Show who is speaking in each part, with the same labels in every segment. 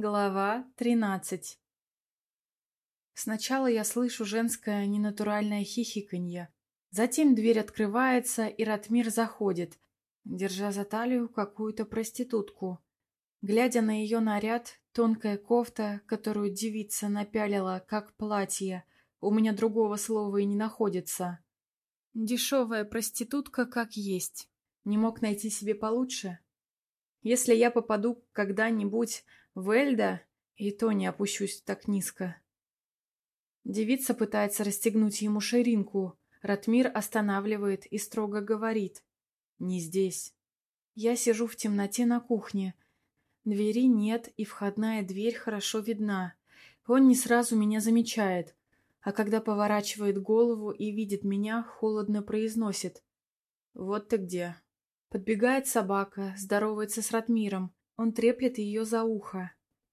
Speaker 1: Глава 13 Сначала я слышу женское ненатуральное хихиканье. Затем дверь открывается, и Ратмир заходит, держа за талию какую-то проститутку. Глядя на ее наряд, тонкая кофта, которую девица напялила, как платье, у меня другого слова и не находится. Дешевая проститутка как есть. Не мог найти себе получше? Если я попаду когда-нибудь в Эльда, и то не опущусь так низко. Девица пытается расстегнуть ему ширинку. Ратмир останавливает и строго говорит. «Не здесь». Я сижу в темноте на кухне. Двери нет, и входная дверь хорошо видна. Он не сразу меня замечает, а когда поворачивает голову и видит меня, холодно произносит. «Вот ты где». Подбегает собака, здоровается с Ратмиром. Он треплет ее за ухо.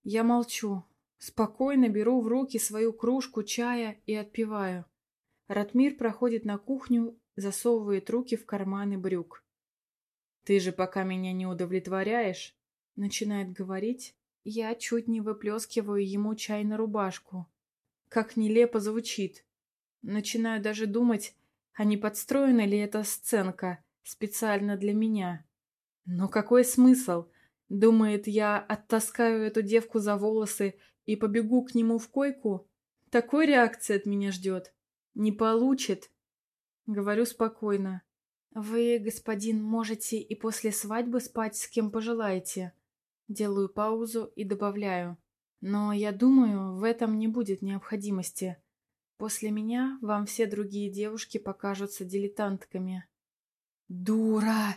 Speaker 1: Я молчу. Спокойно беру в руки свою кружку чая и отпиваю. Ратмир проходит на кухню, засовывает руки в карманы брюк. «Ты же пока меня не удовлетворяешь», — начинает говорить. Я чуть не выплескиваю ему чай на рубашку. Как нелепо звучит. Начинаю даже думать, а не подстроена ли эта сценка специально для меня. Но какой смысл? Думает, я оттаскаю эту девку за волосы и побегу к нему в койку? Такой реакции от меня ждет. Не получит. Говорю спокойно. Вы, господин, можете и после свадьбы спать с кем пожелаете. Делаю паузу и добавляю. Но я думаю, в этом не будет необходимости. После меня вам все другие девушки покажутся дилетантками. Дура!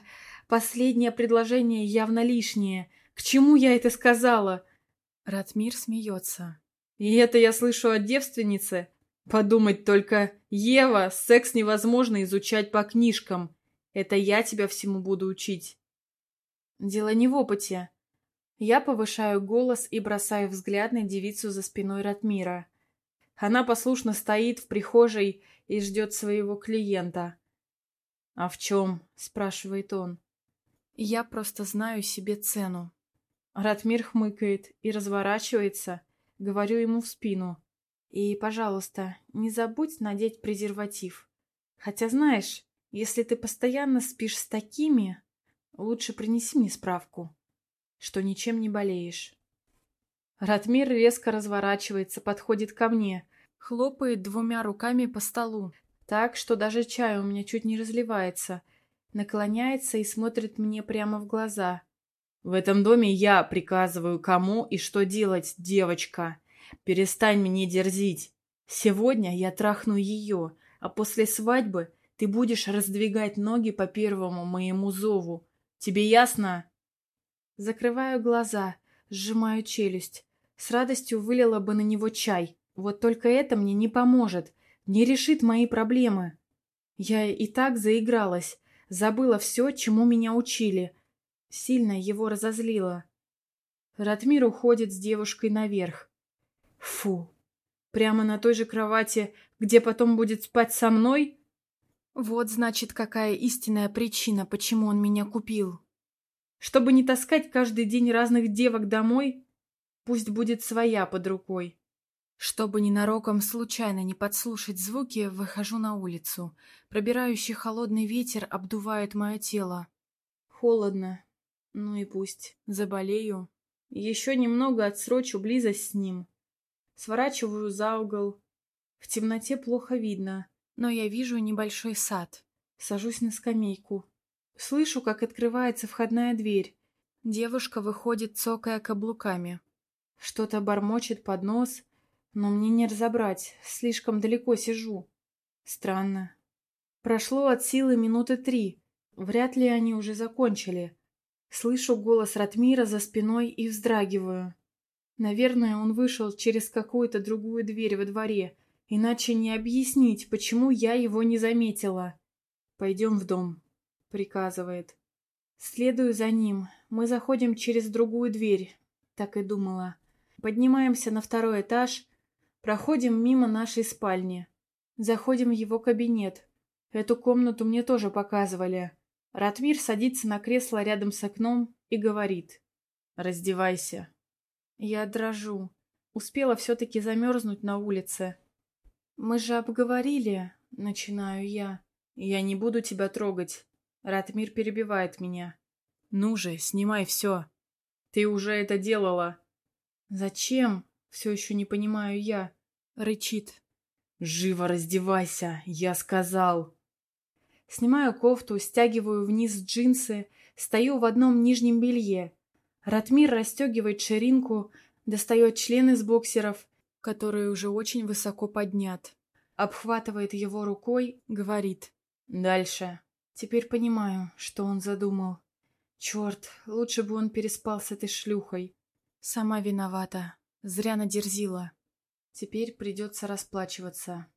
Speaker 1: Последнее предложение явно лишнее. К чему я это сказала? Ратмир смеется. И это я слышу от девственницы? Подумать только, Ева, секс невозможно изучать по книжкам. Это я тебя всему буду учить. Дело не в опыте. Я повышаю голос и бросаю взгляд на девицу за спиной Ратмира. Она послушно стоит в прихожей и ждет своего клиента. «А в чем?» – спрашивает он. Я просто знаю себе цену. Ратмир хмыкает и разворачивается, говорю ему в спину. И, пожалуйста, не забудь надеть презерватив. Хотя, знаешь, если ты постоянно спишь с такими, лучше принеси мне справку, что ничем не болеешь. Ратмир резко разворачивается, подходит ко мне, хлопает двумя руками по столу, так, что даже чай у меня чуть не разливается — наклоняется и смотрит мне прямо в глаза. «В этом доме я приказываю, кому и что делать, девочка. Перестань мне дерзить. Сегодня я трахну ее, а после свадьбы ты будешь раздвигать ноги по первому моему зову. Тебе ясно?» Закрываю глаза, сжимаю челюсть. С радостью вылила бы на него чай. Вот только это мне не поможет, не решит мои проблемы. Я и так заигралась, Забыла все, чему меня учили. Сильно его разозлило. Ратмир уходит с девушкой наверх. Фу. Прямо на той же кровати, где потом будет спать со мной? Вот, значит, какая истинная причина, почему он меня купил. Чтобы не таскать каждый день разных девок домой, пусть будет своя под рукой. Чтобы ненароком случайно не подслушать звуки, выхожу на улицу. Пробирающий холодный ветер обдувает мое тело. Холодно. Ну и пусть. Заболею. Еще немного отсрочу близость с ним. Сворачиваю за угол. В темноте плохо видно, но я вижу небольшой сад. Сажусь на скамейку. Слышу, как открывается входная дверь. Девушка выходит, цокая каблуками. Что-то бормочет под нос — но мне не разобрать, слишком далеко сижу. Странно. Прошло от силы минуты три. Вряд ли они уже закончили. Слышу голос Ратмира за спиной и вздрагиваю. Наверное, он вышел через какую-то другую дверь во дворе, иначе не объяснить, почему я его не заметила. «Пойдем в дом», — приказывает. Следую за ним. Мы заходим через другую дверь. Так и думала. Поднимаемся на второй этаж, Проходим мимо нашей спальни. Заходим в его кабинет. Эту комнату мне тоже показывали. Ратмир садится на кресло рядом с окном и говорит. «Раздевайся». Я дрожу. Успела все-таки замерзнуть на улице. «Мы же обговорили», — начинаю я. «Я не буду тебя трогать». Ратмир перебивает меня. «Ну же, снимай все. Ты уже это делала». «Зачем?» — все еще не понимаю я. Рычит. «Живо раздевайся, я сказал!» Снимаю кофту, стягиваю вниз джинсы, стою в одном нижнем белье. Ратмир расстегивает ширинку, достает член из боксеров, который уже очень высоко поднят. Обхватывает его рукой, говорит. «Дальше». Теперь понимаю, что он задумал. Черт, лучше бы он переспал с этой шлюхой. Сама виновата. Зря надерзила. Теперь придется расплачиваться.